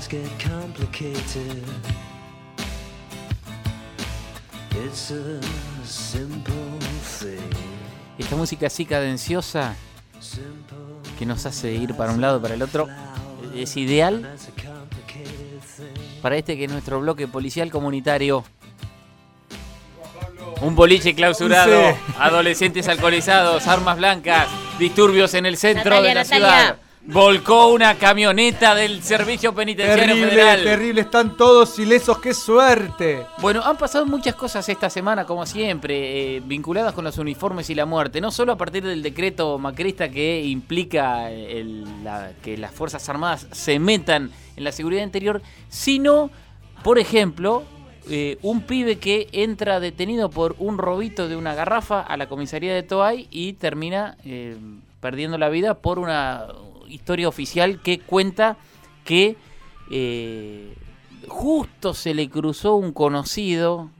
does get complicated. It's a simple thing. Esta música así cadenciosa que nos hace ir para un lado y para el otro es ideal para este que es nuestro bloque policial comunitario. Un boliche clausurado, Sí. adolescentes alcoholizados, armas blancas, disturbios en el centro Natalia, de la Natalia. ciudad. Volcó una camioneta del Servicio Penitenciario Terrible, Federal. terrible, están todos ilesos, qué suerte. Bueno, han pasado muchas cosas esta semana, como siempre, eh, vinculadas con los uniformes y la muerte. No solo a partir del decreto macrista que implica el- la- que las Fuerzas Armadas se metan en la seguridad interior, sino, por ejemplo, eh, un pibe que entra detenido por un robito de una garrafa a la comisaría de Toay y termina eh, perdiendo la vida por una historia oficial que cuenta que eh, justo se le cruzó un conocido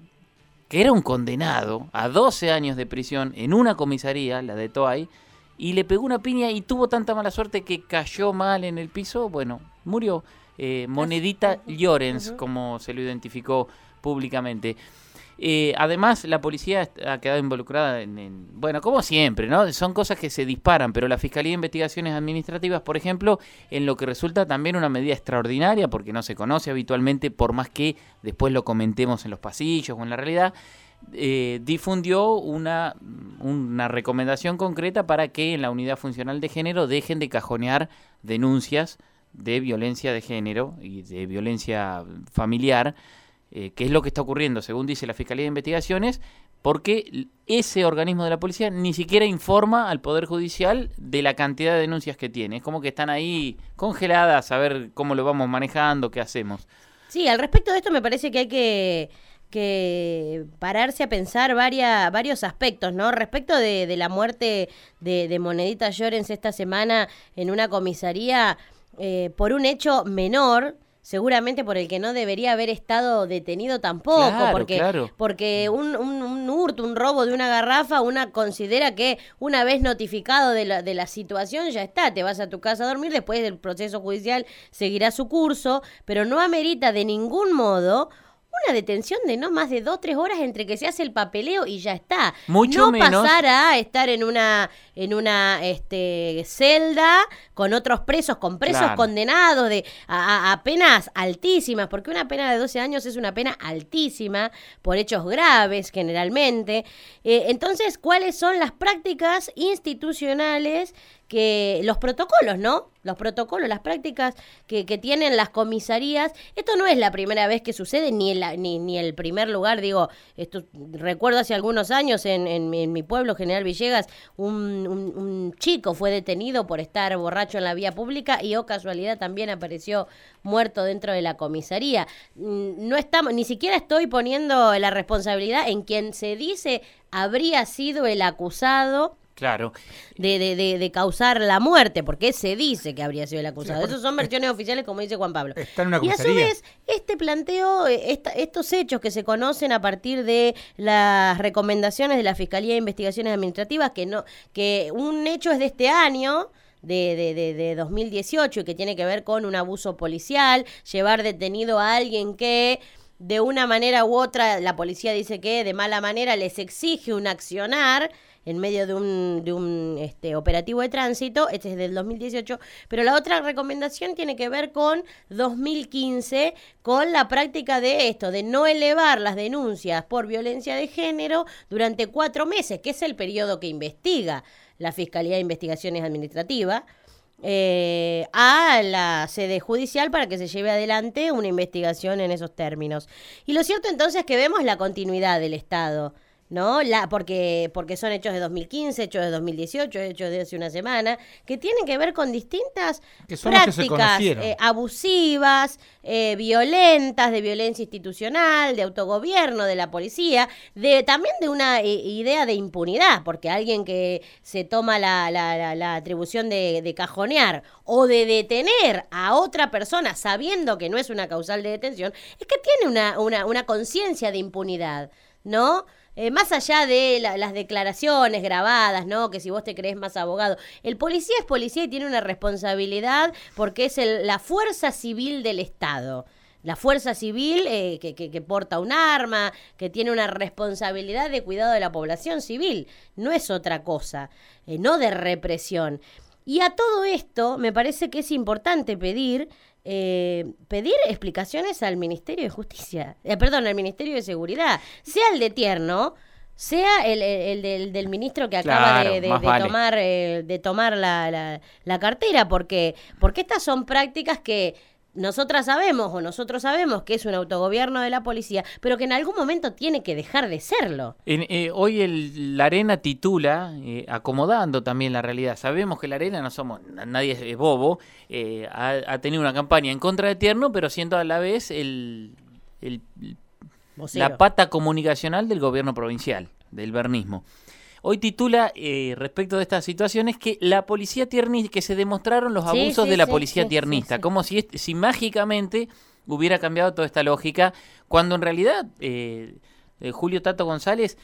que era un condenado a 12 años de prisión en una comisaría, la de Toay, y le pegó una piña y tuvo tanta mala suerte que cayó mal en el piso, bueno, murió. Eh, Monedita Llorens, como se lo identificó públicamente. Eh, además, la policía ha quedado involucrada en, en- Bueno, como siempre, ¿no? Son cosas que se disparan, pero la Fiscalía de Investigaciones Administrativas, por ejemplo, en lo que resulta también una medida extraordinaria, porque no se conoce habitualmente, por más que después lo comentemos en los pasillos o en la realidad, eh, difundió una, una recomendación concreta para que en la unidad funcional de género dejen de cajonear denuncias de violencia de género y de violencia familiar, eh, que es lo que está ocurriendo, según dice la Fiscalía de Investigaciones, porque ese organismo de la policía ni siquiera informa al Poder Judicial de la cantidad de denuncias que tiene. Es como que están ahí congeladas a ver cómo lo vamos manejando, qué hacemos. Sí, al respecto de esto me parece que hay que, pararse a pensar varios aspectos, ¿no? Respecto de, de la muerte de, de Monedita Llorens esta semana en una comisaría eh, por un hecho menor, seguramente por el que no debería haber estado detenido tampoco, Claro, porque, claro. porque un, un- un hurto, un robo de una garrafa, una considera que una vez notificado de la, de la situación ya está, te vas a tu casa a dormir, después del proceso judicial seguirá su curso, pero no amerita de ningún modo una detención de no más de dos, tres horas entre que se hace el papeleo y ya está. Mucho no menos- pasar a estar en una, en una este, celda con otros presos, con presos Claro. condenados de a, a- a penas altísimas, porque una pena de 12 años es una pena altísima por hechos graves generalmente. Eh, entonces, ¿cuáles son las prácticas institucionales que los protocolos, ¿no? Los protocolos, las prácticas que, tienen las comisarías. Esto no es la primera vez que sucede, ni, el, ni, ni el primer lugar. Digo, esto recuerdo hace algunos años en, en mi- en mi pueblo, General Villegas, un, un- chico fue detenido por estar borracho en la vía pública y, oh casualidad, también apareció muerto dentro de la comisaría. Mm, No estamos, ni siquiera estoy poniendo la responsabilidad en quien se dice habría sido el acusado Claro. de, de, de, de causar la muerte, porque se dice que habría sido el acusado. Esas son versiones oficiales, como dice Juan Pablo. Está en una y a su vez, este planteo, eh, esta- estos hechos que se conocen a partir de las recomendaciones de la Fiscalía de Investigaciones Administrativas, que no, que un hecho es de este año. De, de, de, de 2018 y que tiene que ver con un abuso policial, llevar detenido a alguien que de una manera u otra, la policía dice que de mala manera les exige un accionar en medio de un, de un este, operativo de tránsito, este es del 2018, pero la otra recomendación tiene que ver con 2015, con la práctica de esto, de no elevar las denuncias por violencia de género durante cuatro meses, que es el periodo que investiga la Fiscalía de Investigaciones Administrativas eh, a la sede judicial para que se lleve adelante una investigación en esos términos. Y lo cierto entonces es que vemos la continuidad del Estado. ¿No? La, porque, porque son hechos de 2015, hechos de 2018, hechos de hace una semana, que tienen que ver con distintas prácticas eh, abusivas, eh, violentas, de violencia institucional, de autogobierno de la policía, de también de una eh, idea de impunidad, porque alguien que se toma la, la- la- la atribución de, de cajonear o de detener a otra persona sabiendo que no es una causal de detención, es que tiene una, una, una conciencia de impunidad. ¿No? eh, más allá de la- las declaraciones grabadas, ¿no? Que si vos te crees más abogado, el policía es policía y tiene una responsabilidad porque es la fuerza civil del Estado. La fuerza civil eh, que, que- que porta un arma, que tiene una responsabilidad de cuidado de la población civil, no es otra cosa, eh, no de represión. Y a todo esto me parece que es importante pedir eh, pedir explicaciones al Ministerio de Justicia, eh, perdón, al Ministerio de Seguridad, sea el de Tierno, sea el, el- el del, del ministro que acaba Claro, de, de- más de vale. tomar, eh, de tomar la, la- la cartera, porque, porque estas son prácticas que nosotras sabemos o nosotros sabemos que es un autogobierno de la policía, pero que en algún momento tiene que dejar de serlo. En- eh, hoy el, la arena titula, eh, acomodando también la realidad. Sabemos que la arena no somos, na- nadie es, bobo, eh, ha, ha tenido una campaña en contra de Tierno, pero siendo a la vez el, la pata comunicacional del gobierno provincial, del bernismo. Hoy titula eh, respecto de estas situaciones que la policía tiernista, que se demostraron los abusos sí, de la policía sí, tiernista, como si, si mágicamente hubiera cambiado toda esta lógica, cuando en realidad eh, eh, Julio Tato González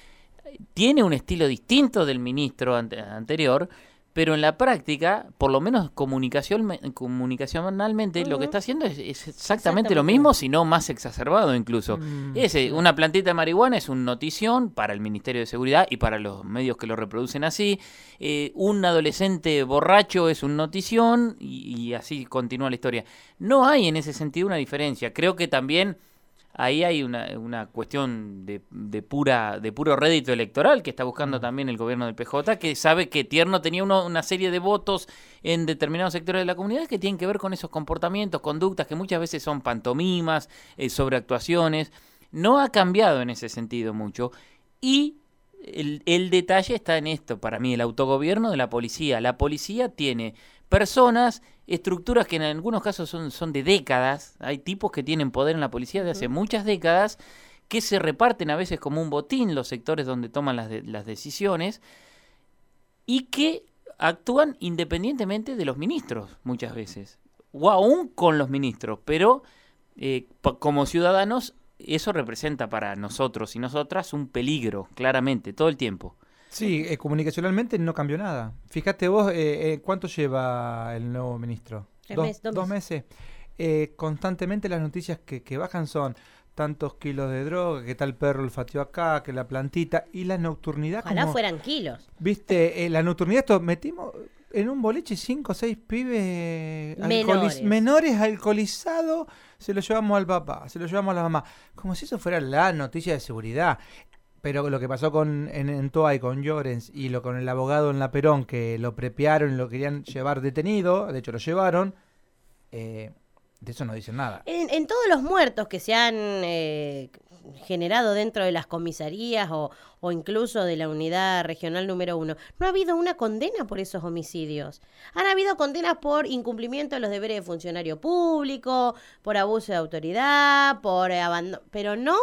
tiene un estilo distinto del ministro ante- anterior, pero en la práctica, por lo menos comunicación, comunicacionalmente, lo Ujú. que está haciendo es, es exactamente, Exactamente. lo mismo, si no más exacerbado incluso. Mm, Ese, una plantita de marihuana es un notición para el Ministerio de Seguridad y para los medios que lo reproducen así. Eh, un adolescente borracho es un notición y, y así continúa la historia. No hay en ese sentido una diferencia. Creo que también ahí hay una, una cuestión de, de pura de puro rédito electoral que está buscando también el gobierno del PJ, que sabe que Tierno tenía uno- una serie de votos en determinados sectores de la comunidad que tienen que ver con esos comportamientos, conductas que muchas veces son pantomimas, eh, sobreactuaciones. No ha cambiado en ese sentido mucho. Y el, el detalle está en esto, para mí, el autogobierno de la policía. La policía tiene personas, estructuras que en algunos casos son, son de décadas. Hay tipos que tienen poder en la policía de hace muchas décadas que se reparten a veces como un botín los sectores donde toman las, de- las decisiones y que actúan independientemente de los ministros muchas veces, o aún con los ministros, pero eh, como ciudadanos eso representa para nosotros y nosotras un peligro, claramente, todo el tiempo. Sí, eh, comunicacionalmente no cambió nada. Fíjate vos, eh, eh, ¿cuánto lleva el nuevo ministro? Dos, meses, dos dos meses. Eh, constantemente las noticias que, que bajan son tantos kilos de droga, que tal perro olfateó acá, que la plantita, y la nocturnidad Ojalá como... fueran kilos. Viste, eh, la nocturnidad, esto, metimos en un boliche cinco o seis pibes alcoholiz- Menores. menores alcoholizados, se lo llevamos al papá, se lo llevamos a la mamá, como si eso fuera la noticia de seguridad. Pero lo que pasó con en, en Toay con Llorens y lo con el abogado en la Perón, que lo prepearon y lo querían llevar detenido, de hecho lo llevaron, eh, de eso no dicen nada. En, en todos los muertos que se han eh, generado dentro de las comisarías o, o incluso de la unidad regional número uno, no ha habido una condena por esos homicidios. Han habido condenas por incumplimiento de los deberes de funcionario público, por abuso de autoridad, por abandono, pero no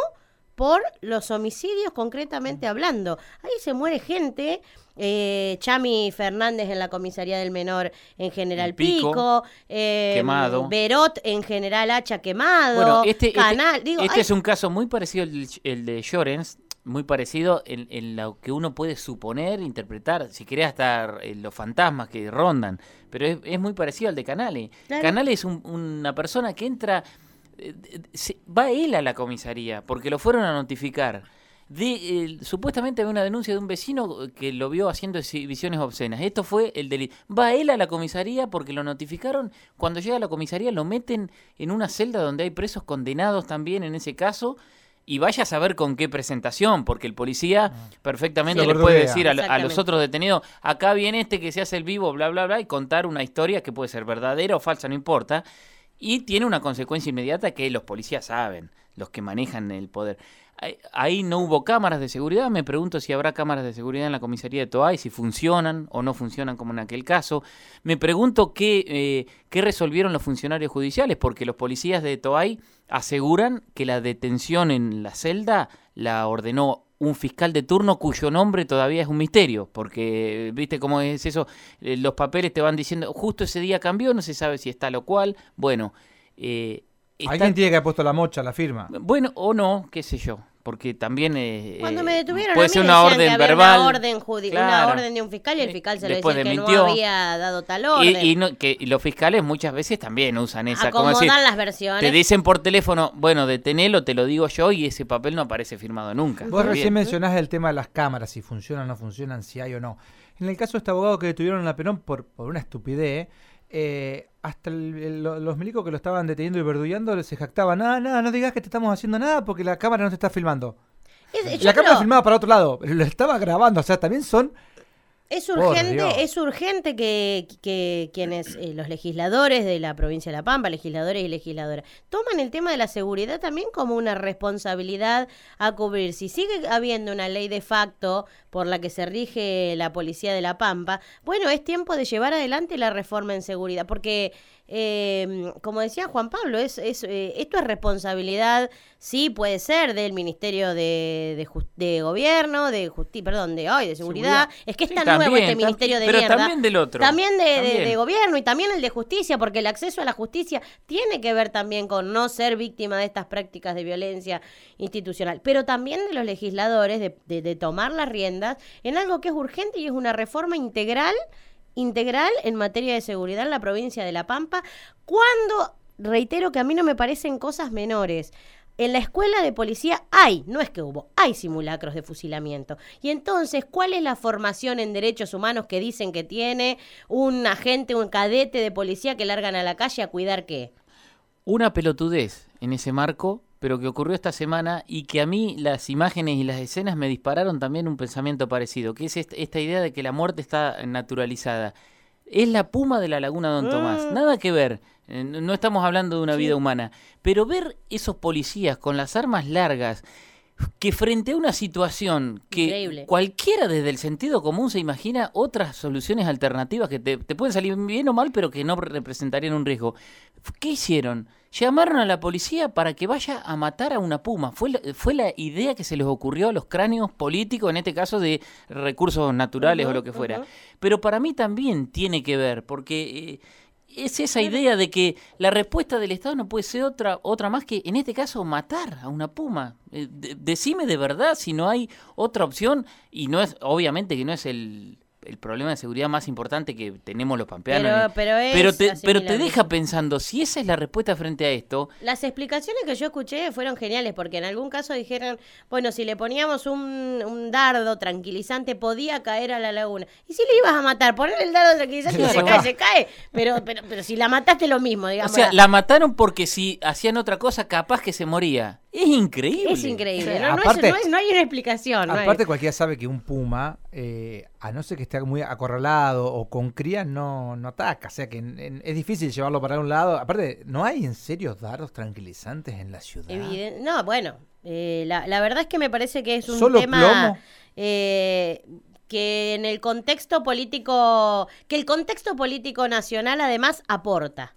por los homicidios concretamente hablando. Ahí se muere gente. eh, Chami Fernández en la comisaría del menor en General Pico, Pico, eh, quemado. Berot en General Hacha quemado, Bueno, este, este- Canal, digo, este hay- es un caso muy parecido al el de Llorens, muy parecido en, en lo que uno puede suponer, interpretar, si querés hasta eh, los fantasmas que rondan, pero es, es muy parecido al de Canale. Claro. Canale es un- una persona que entra, se- va él a la comisaría porque lo fueron a notificar. De, eh, supuestamente había una denuncia de un vecino que lo vio haciendo exhibiciones obscenas. Esto fue el delito. Va él a la comisaría porque lo notificaron. Cuando llega a la comisaría lo meten en una celda donde hay presos condenados también en ese caso. Y vaya a saber con qué presentación, porque el policía perfectamente Se lo le puede decir a, a los otros detenidos, acá viene este que se hace el vivo, bla, bla, bla, y contar una historia que puede ser verdadera o falsa, no importa. Y tiene una consecuencia inmediata que los policías saben, los que manejan el poder. Ahí- no hubo cámaras de seguridad. Me pregunto si habrá cámaras de seguridad en la comisaría de Toay, si funcionan o no funcionan como en aquel caso. Me pregunto qué, eh, qué resolvieron los funcionarios judiciales, porque los policías de Toay aseguran que la detención en la celda la ordenó un fiscal de turno cuyo nombre todavía es un misterio, porque viste cómo es eso, Eh, los papeles te van diciendo, justo ese día cambió, no se sabe si está lo cual. Bueno, eh, está- Alguien tiene que haber puesto la mocha, la firma. bueno, o no, qué sé yo. Porque también eh, Cuando eh, me detuvieron puede a mí ser una que orden había verbal. una orden, judi- una Claro. orden de un fiscal y el Eh, fiscal se después decía que desmintió. no había dado tal orden. Y, y no- que y los fiscales muchas veces también usan esa. como Acomodan decir, las versiones. te dicen por teléfono, bueno, detenelo, te lo digo yo, y ese papel no aparece firmado nunca. Vos Bien. recién mencionás el tema de las cámaras, si funcionan o no funcionan, si hay o no. En el caso de este abogado que detuvieron en la Perón por, por una estupidez, eh, hasta el- el- lo- los milicos que lo estaban deteniendo y verdullando se jactaban, nada, nada, no digas que te estamos haciendo nada porque la cámara no te está filmando. Es- yo la cámara filmaba para otro lado, lo estaba grabando, o sea, también son... Es urgente, es urgente que, que quienes, eh, los legisladores de la provincia de La Pampa, legisladores y legisladoras, toman el tema de la seguridad también como una responsabilidad a cubrir. Si sigue habiendo una ley de facto por la que se rige la policía de La Pampa, bueno, es tiempo de llevar adelante la reforma en seguridad, porque eh, como decía Juan Pablo, es, es, eh, esto es responsabilidad, sí, puede ser del Ministerio de, de, Gobierno, de Justicia, perdón, de hoy, de Seguridad. Es que es Sí, tan también, nuevo este Ministerio de pero mierda. también del otro. También de, de- También. de Gobierno y también el de Justicia, porque el acceso a la justicia tiene que ver también con no ser víctima de estas prácticas de violencia institucional, pero también de los legisladores de tomar las riendas en algo que es urgente y es una reforma integral integral en materia de seguridad en la provincia de La Pampa, cuando, reitero que a mí no me parecen cosas menores. En la escuela de policía hay, no es que hubo, hay simulacros de fusilamiento. Y entonces, ¿cuál es la formación en derechos humanos que dicen que tiene un agente, un cadete de policía que largan a la calle a cuidar qué? Una pelotudez en ese marco, pero que ocurrió esta semana y que a mí las imágenes y las escenas me dispararon también un pensamiento parecido, que es est- esta idea de que la muerte está naturalizada. Es la puma de la laguna Don Tomás, Mm. nada que ver. eh, No estamos hablando de una vida humana, pero ver esos policías con las armas largas que frente a una situación que Increíble. cualquiera desde el sentido común se imagina otras soluciones alternativas que te, te pueden salir bien o mal, pero que no representarían un riesgo. ¿Qué hicieron? Llamaron a la policía para que vaya a matar a una puma. Fue la, fue la idea que se les ocurrió a los cráneos políticos, en este caso de recursos naturales o lo que fuera. Pero para mí también tiene que ver, porque eh, es esa idea de que la respuesta del Estado no puede ser otra, otra más que, en este caso, matar a una puma. Eh, de- decime de verdad si no hay otra opción y no es, obviamente que no es el, el problema de seguridad más importante que tenemos los pampeanos. Pero- pero es pero, te, pero te asimilable. deja pensando, si esa es la respuesta frente a esto, Las explicaciones que yo escuché fueron geniales, porque en algún caso dijeron, bueno, si le poníamos un, un dardo tranquilizante podía caer a la laguna. Y si le ibas a matar, poner el dardo tranquilizante y se cae, se cae. Pero, pero, pero si la mataste lo mismo, o digamos. sea, la mataron porque si hacían otra cosa, capaz que se moría. Es increíble. es increíble. No, no es- aparte- no es- no hay una explicación. no hay. Aparte cualquiera sabe que un puma, eh, a no ser que esté muy acorralado o con crías, no, no ataca. O sea que en- en- es difícil llevarlo para un lado. Aparte, ¿no hay en serio dardos tranquilizantes en la ciudad? Eviden- No, bueno, eh, la, la verdad es que me parece que es un ¿Solo tema plomo? eh, que en el contexto político, que el contexto político nacional además aporta.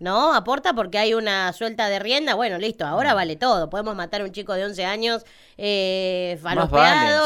¿No? Aporta porque hay una suelta de rienda. Bueno, listo, Mm. ahora vale todo. Podemos matar a un chico de 11 años eh, vale.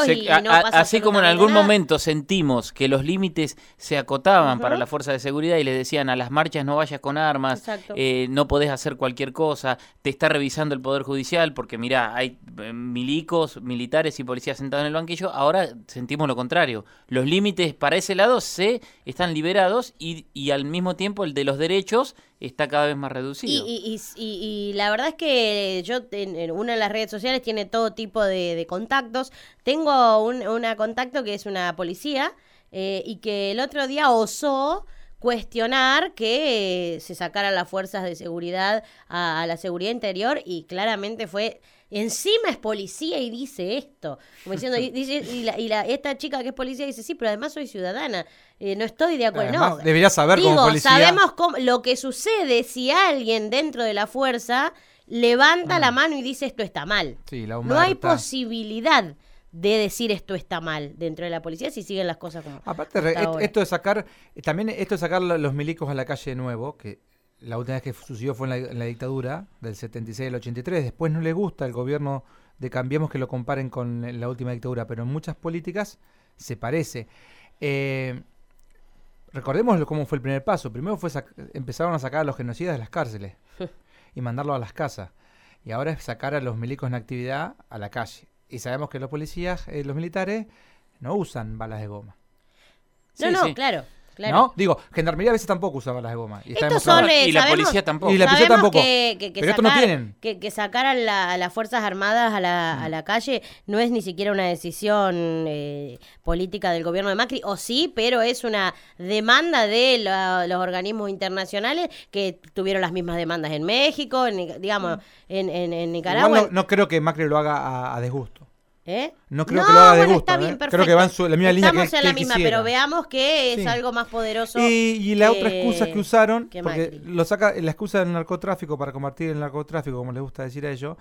Se- y a- no pasa así como en algún nada. momento sentimos que los límites se acotaban para la fuerza de seguridad y les decían a las marchas no vayas con armas, eh, no podés hacer cualquier cosa, te está revisando el Poder Judicial porque mirá, hay eh, milicos, militares y policías sentados en el banquillo, ahora sentimos lo contrario. Los límites para ese lado se están liberados y, y al mismo tiempo el de los derechos está cada vez más reducido. y, y, y- y la verdad es que yo en, en una de las redes sociales tiene todo tipo de, de contactos. Tengo un, una contacto que es una policía eh, y que el otro día osó cuestionar que eh, se sacaran las fuerzas de seguridad a, a la seguridad interior y claramente fue encima es policía y dice esto como diciendo y, dice, y, la, y la- esta chica que es policía dice sí pero además soy ciudadana eh, no estoy de acuerdo Además, no debería saber como policía. sabemos cómo- lo que sucede si alguien dentro de la fuerza levanta la mano y dice esto está mal. Sí, la No hay posibilidad de decir esto está mal dentro de la policía si siguen las cosas como Aparte, re- esto de sacar, también esto de sacar lo- los milicos a la calle de nuevo, que la última vez que sucedió fue en la, en la dictadura, del 76 al 83, después no le gusta al gobierno de Cambiemos que lo comparen con la última dictadura, pero en muchas políticas se parece. Eh, recordemos lo- cómo fue el primer paso. Primero fue empezaron a sacar a los genocidas de las cárceles y mandarlos a las casas. y ahora es sacar a los milicos en actividad a la calle. Y sabemos que los policías, eh, los militares, no usan balas de goma. No, Sí, no, sí. claro, claro. ¿No? Digo, Gendarmería a veces tampoco usa balas de goma. Y está Estos son, eh, y la sabemos- policía tampoco. Y la policía Sabemos tampoco. Que, que- que Pero esto no sacar- tienen. Que, que sacaran la- a las Fuerzas Armadas a la, Mm. a la calle no es ni siquiera una decisión eh, política del gobierno de Macri, o sí, pero es una demanda de la- los organismos internacionales que tuvieron las mismas demandas en México, en, digamos, en, en- en Nicaragua. Mm. Igual no, no creo que Macri lo haga a, a desgusto. ¿Eh? No creo que lo haga de bueno, gusto, está ¿eh? Creo que va en su- la misma línea que- Estamos en la misma, quisiera. pero veamos que es Sí. algo más poderoso. Y, y la otra excusa que usaron, que porque lo saca, la excusa del narcotráfico para combatir el narcotráfico, como les gusta decir a ellos,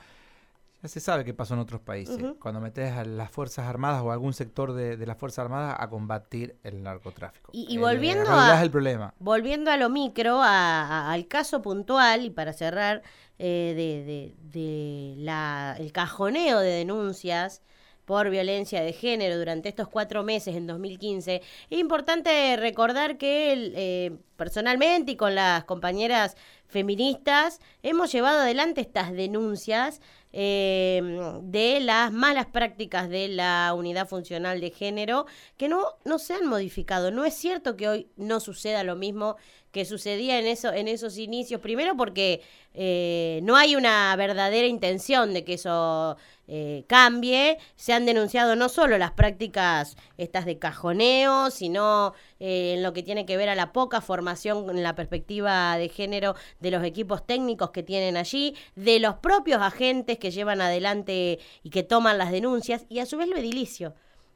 ya se sabe qué pasó en otros países. Cuando metes a las Fuerzas Armadas o a algún sector de, de las Fuerzas Armadas a combatir el narcotráfico. Y- volviendo a- es el problema. Volviendo a lo micro, a- a- al caso puntual, y para cerrar, eh, de, de- de la, el cajoneo de denuncias por violencia de género durante estos cuatro meses en 2015, es importante recordar que eh, personalmente y con las compañeras feministas hemos llevado adelante estas denuncias eh, de las malas prácticas de la unidad funcional de género que no, no se han modificado. No es cierto que hoy no suceda lo mismo que sucedía en, eso, en esos inicios. Primero porque eh, no hay una verdadera intención de que eso eh, cambie. Se han denunciado no solo las prácticas estas de cajoneo, sino eh, en lo que tiene que ver a la poca formación en la perspectiva de género de los equipos técnicos que tienen allí, de los propios agentes que llevan adelante y que toman las denuncias, y a su vez lo edilicio.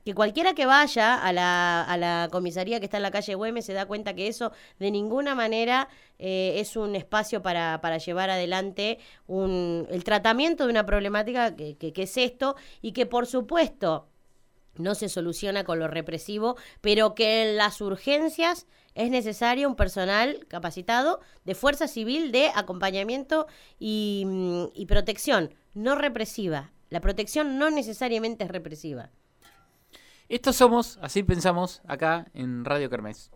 Que cualquiera que vaya a la, a la comisaría que está en la calle Güemes se da cuenta que eso de ninguna manera eh, es un espacio para, para llevar adelante un, el tratamiento de una problemática que, que- que es esto y que por supuesto no se soluciona con lo represivo, pero que en las urgencias es necesario un personal capacitado de fuerza civil de acompañamiento y, y protección, no represiva. La protección no necesariamente es represiva. Estos somos, así pensamos, acá en Radio Kermés.